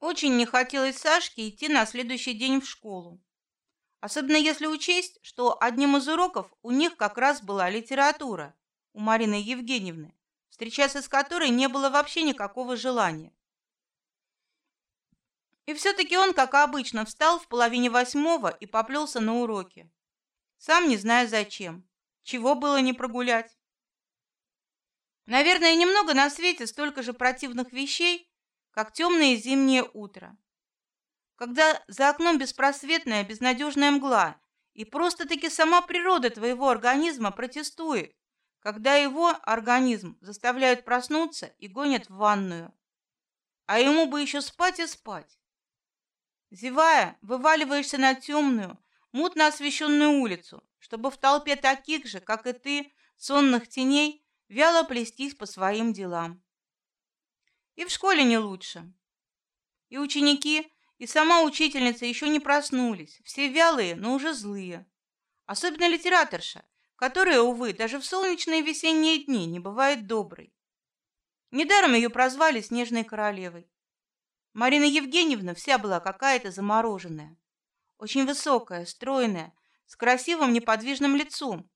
Очень не хотелось Сашке идти на следующий день в школу. Особенно если учесть, что одним из уроков у них как раз была литература у Марины Евгеньевны, встречаться с которой не было вообще никакого желания. И все-таки он, как обычно, встал в половине восьмого и поплелся на уроки, сам не зная зачем, чего было не прогулять. Наверное, немного на свете столько же противных вещей, как темное зимнее утро, когда за окном беспросветная безнадежная мгла, и просто-таки сама природа твоего организма протестует, когда его организм заставляют проснуться и гонят в ванную, а ему бы еще спать и спать. Зевая, вываливаешься на темную, мутно освещенную улицу, чтобы в толпе таких же, как и ты, сонных теней, вяло плестись по своим делам. И в школе не лучше. И ученики, и сама учительница еще не проснулись, все вялые, но уже злые. Особенно литераторша, которая, увы, даже в солнечные весенние дни не бывает доброй. Недаром ее прозвали Снежной королевой. Марина Евгеньевна вся была какая-то замороженная, очень высокая, стройная, с красивым неподвижным лицом.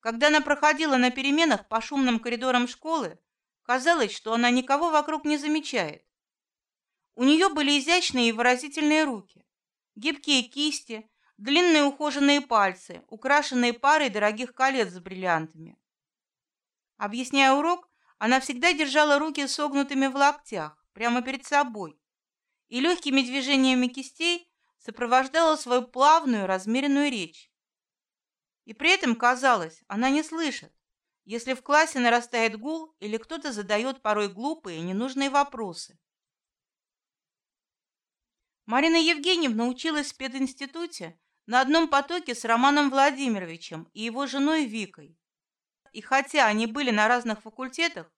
Когда она проходила на переменах по шумным коридорам школы, Казалось, что она никого вокруг не замечает. У нее были изящные и выразительные руки, гибкие кисти, длинные ухоженные пальцы, украшенные парой дорогих колец с бриллиантами. Объясняя урок, она всегда держала руки согнутыми в локтях, прямо перед собой, и легкими движениями кистей сопровождала свою плавную, размеренную речь. И при этом казалось, она не слышит, если в классе нарастает гул или кто-то задает порой глупые и ненужные вопросы. Марина Евгеньевна училась в пединституте на одном потоке с Романом Владимировичем и его женой Викой. И хотя они были на разных факультетах,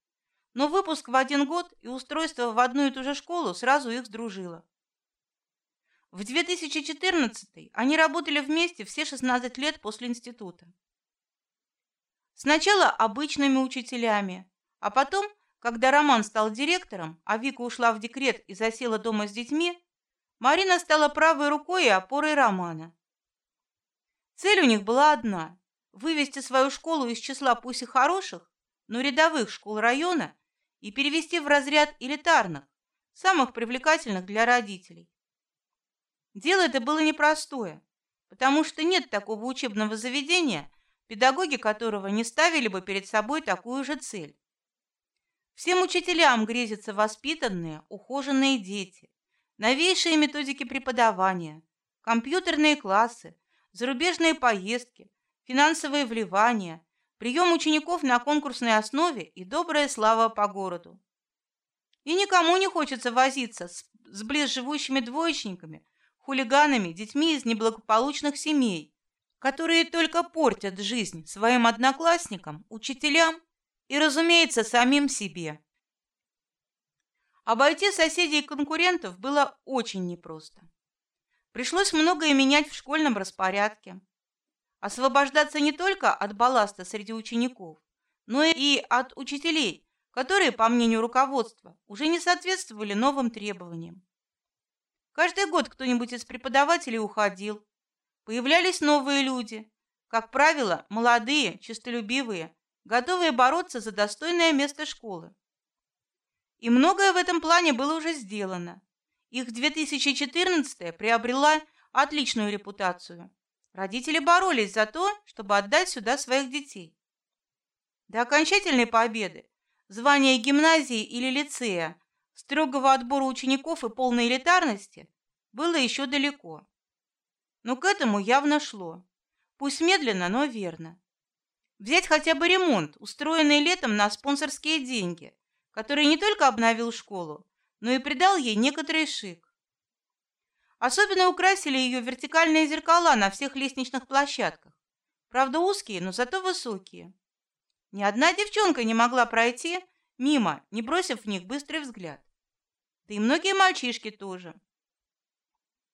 но выпуск в один год и устройство в одну и ту же школу сразу их сдружило. В 2014 они работали вместе все 16 лет после института. Сначала обычными учителями, а потом, когда Роман стал директором, а Вика ушла в декрет и засела дома с детьми, Марина стала правой рукой и опорой Романа. Цель у них была одна: вывести свою школу из числа пусть и хороших, но рядовых школ района и перевести в разряд элитарных, самых привлекательных для родителей. Дело это было непростое, потому что нет такого учебного заведения, педагоги которого не ставили бы перед собой такую же цель. Всем учителям грезятся воспитанные, ухоженные дети, новейшие методики преподавания, компьютерные классы, зарубежные поездки, финансовые вливания, прием учеников на конкурсной основе и добрая слава по городу. И никому не хочется возиться с, с близживущими двоечниками, хулиганами, детьми из неблагополучных семей, которые только портят жизнь своим одноклассникам, учителям и, разумеется, самим себе. Обойти соседей и конкурентов было очень непросто. Пришлось многое менять в школьном распорядке, освобождаться не только от балласта среди учеников, но и от учителей, которые, по мнению руководства, уже не соответствовали новым требованиям. Каждый год кто-нибудь из преподавателей уходил, Появлялись новые люди, как правило, молодые, честолюбивые, готовые бороться за достойное место школы. И многое в этом плане было уже сделано. Их 2014 приобрела отличную репутацию. Родители боролись за то, чтобы отдать сюда своих детей. До окончательной победы, звания гимназии или лицея, строгого отбора учеников и полной элитарности было еще далеко но к этому явно шло. Пусть медленно, но верно. Взять хотя бы ремонт, устроенный летом на спонсорские деньги, который не только обновил школу, но и придал ей некоторый шик. Особенно украсили ее вертикальные зеркала на всех лестничных площадках. Правда узкие, но зато высокие. Ни одна девчонка не могла пройти мимо, не бросив в них быстрый взгляд. Да и многие мальчишки тоже.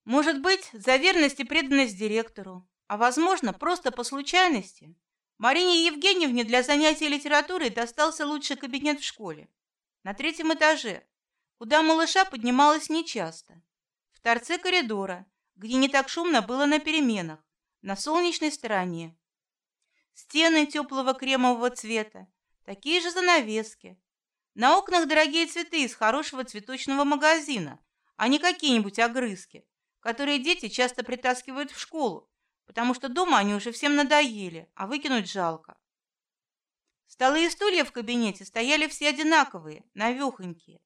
Может быть, за верность и преданность директору, а возможно, просто по случайности. Марине Евгеньевне для занятий литературой достался лучший кабинет в школе, на третьем этаже, куда малыша поднималась нечасто. В торце коридора, где не так шумно было на переменах, на солнечной стороне. Стены теплого кремового цвета, такие же занавески. На окнах дорогие цветы из хорошего цветочного магазина, а не какие-нибудь огрызки, которые дети часто притаскивают в школу, потому что дома они уже всем надоели, а выкинуть жалко. Столы и стулья в кабинете стояли все одинаковые, навехонькие,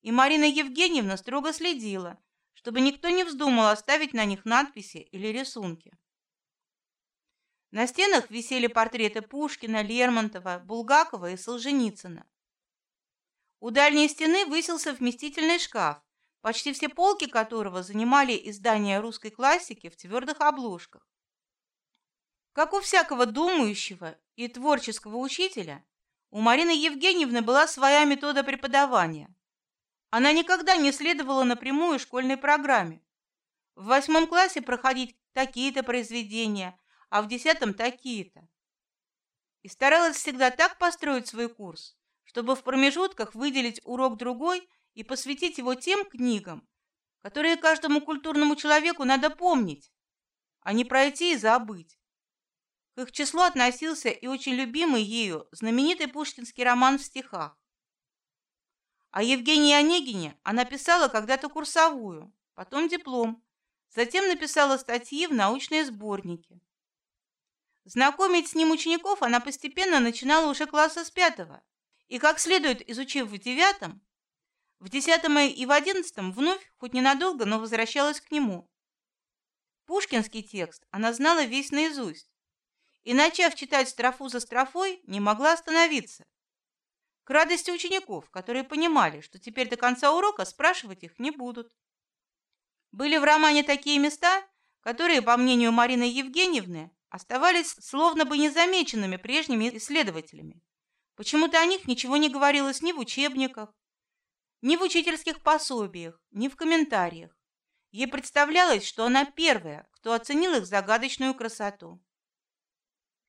и Марина Евгеньевна строго следила, чтобы никто не вздумал оставить на них надписи или рисунки. На стенах висели портреты Пушкина, Лермонтова, Булгакова и Солженицына. У дальней стены высился вместительный шкаф, почти все полки которого занимали издания русской классики в твердых обложках. Как у всякого думающего и творческого учителя, у Марины Евгеньевны была своя метода преподавания. Она никогда не следовала напрямую школьной программе. В восьмом классе проходить такие-то произведения, а в десятом такие-то. И старалась всегда так построить свой курс, чтобы в промежутках выделить урок другой и посвятить его тем книгам, которые каждому культурному человеку надо помнить, а не пройти и забыть. К их числу относился и очень любимый ею знаменитый пушкинский роман в стихах. О Евгении Онегине она писала когда-то курсовую, потом диплом, затем написала статьи в научные сборники. Знакомить с ним учеников она постепенно начинала уже класса с пятого, и как следует изучив в девятом, в десятом и в одиннадцатом вновь, хоть ненадолго, но возвращалась к нему. Пушкинский текст она знала весь наизусть, и, начав читать строфу за строфой, не могла остановиться. К радости учеников, которые понимали, что теперь до конца урока спрашивать их не будут. Были в романе такие места, которые, по мнению Марины Евгеньевны, оставались словно бы незамеченными прежними исследователями. Почему-то о них ничего не говорилось ни в учебниках, ни в учительских пособиях, ни в комментариях. Ей представлялось, что она первая, кто оценил их загадочную красоту.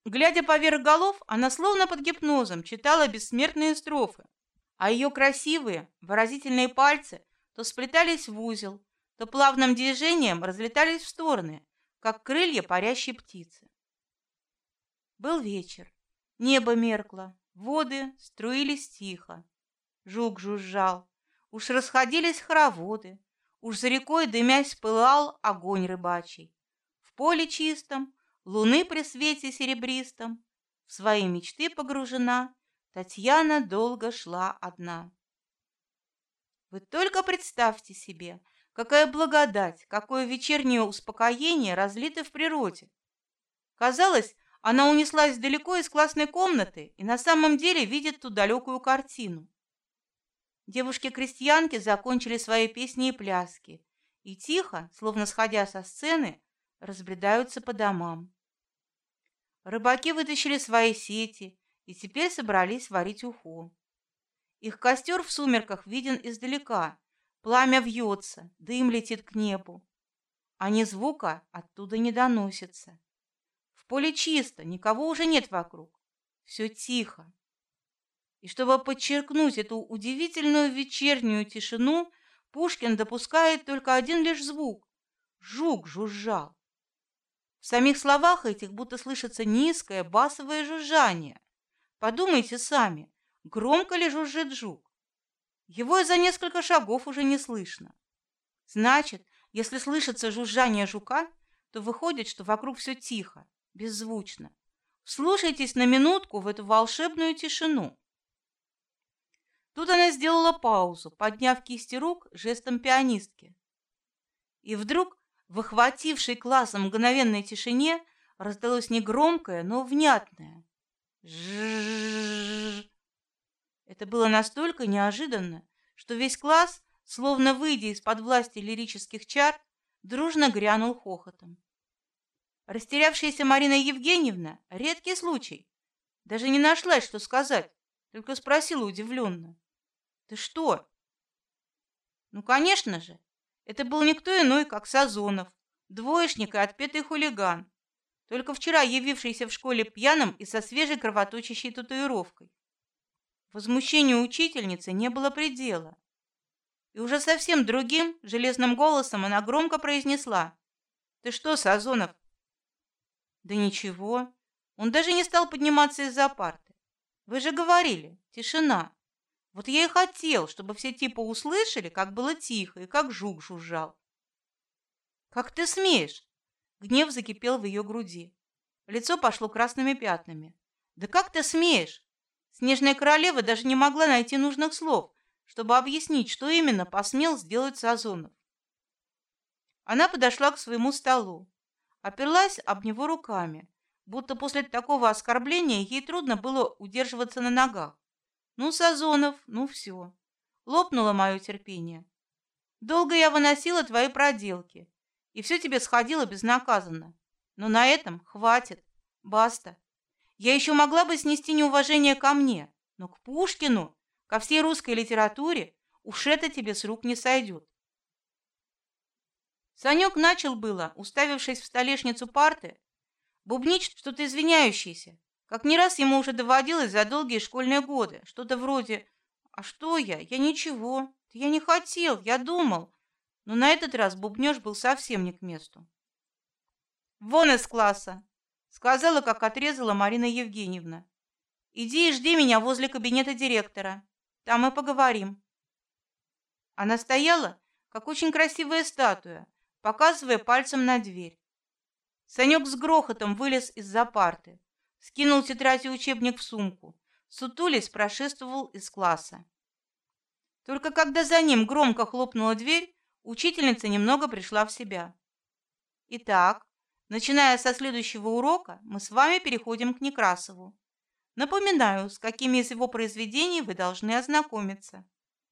Глядя поверх голов, она словно под гипнозом читала бессмертные строфы, а ее красивые, выразительные пальцы то сплетались в узел, то плавным движением разлетались в стороны, как крылья парящей птицы. Был вечер, небо меркло, воды струились тихо, жук жужжал, уж расходились хороводы, уж за рекой дымясь пылал огонь рыбачий. В поле чистом луны при свете серебристом, в свои мечты погружена, Татьяна долго шла одна. Вы только представьте себе, какая благодать, какое вечернее успокоение разлито в природе. Казалось, она унеслась далеко из классной комнаты и на самом деле видит ту далекую картину. Девушки-крестьянки закончили свои песни и пляски и тихо, словно сходя со сцены, разбредаются по домам. Рыбаки вытащили свои сети и теперь собрались варить уху. Их костер в сумерках виден издалека, пламя вьется, дым летит к небу, а ни звука оттуда не доносится. В поле чисто, никого уже нет вокруг, все тихо. И чтобы подчеркнуть эту удивительную вечернюю тишину, Пушкин допускает только один лишь звук: жук жужжал. В самих словах этих будто слышится низкое басовое жужжание. Подумайте сами, громко ли жужжит жук? Его и за несколько шагов уже не слышно. Значит, если слышится жужжание жука, то выходит, что вокруг все тихо, беззвучно. Слушайтесь на минутку в эту волшебную тишину. Тут она сделала паузу, подняв кисти рук жестом пианистки. И вдруг в охватившей классом мгновенной тишине раздалось негромкое, но внятное «Жжжж». Это было настолько неожиданно, что весь класс, словно выйдя из-под власти лирических чар, дружно грянул хохотом. Растерявшаяся Марина Евгеньевна, редкий случай, даже не нашлась, что сказать, только спросила удивленно: "Ты что?" Ну, конечно же, это был никто иной, как Сазонов, двоечник и отпетый хулиган, только вчера явившийся в школе пьяным и со свежей кровоточащей татуировкой. Возмущению учительницы не было предела. И уже совсем другим, железным голосом она громко произнесла: "Ты что, Сазонов?" "Да ничего". Он даже не стал подниматься из-за парты. "Вы же говорили, тишина". Вот я и хотел, чтобы все типа услышали, как было тихо и как жук жужжал. Как ты смеешь? Гнев закипел в ее груди. Лицо пошло красными пятнами. Да как ты смеешь? Снежная королева даже не могла найти нужных слов, чтобы объяснить, что именно посмел сделать Сазонов. Она подошла к своему столу, оперлась об него руками, будто после такого оскорбления ей трудно было удерживаться на ногах. Ну, Сазонов, ну все. Лопнуло мое терпение. Долго я выносила твои проделки, и все тебе сходило безнаказанно. Но на этом хватит. Баста. Я еще могла бы снести неуважение ко мне, но к Пушкину, ко всей русской литературе уж это тебе с рук не сойдет. Санек начал было, уставившись в столешницу парты, бубнить что-то извиняющееся, как не раз ему уже доводилось за долгие школьные годы, что-то вроде: "А что я? Я ничего. Я не хотел, я думал". Но на этот раз бубнёж был совсем не к месту. "Вон из класса", сказала, как отрезала Марина Евгеньевна. "Иди и жди меня возле кабинета директора. Там мы поговорим". Она стояла, как очень красивая статуя, показывая пальцем на дверь. Санек с грохотом вылез из-за парты скинул тетрадь и учебник в сумку, сутулясь, прошествовал из класса. Только когда за ним громко хлопнула дверь, учительница немного пришла в себя. Итак, начиная со следующего урока, мы с вами переходим к Некрасову. Напоминаю, с какими из его произведений вы должны ознакомиться.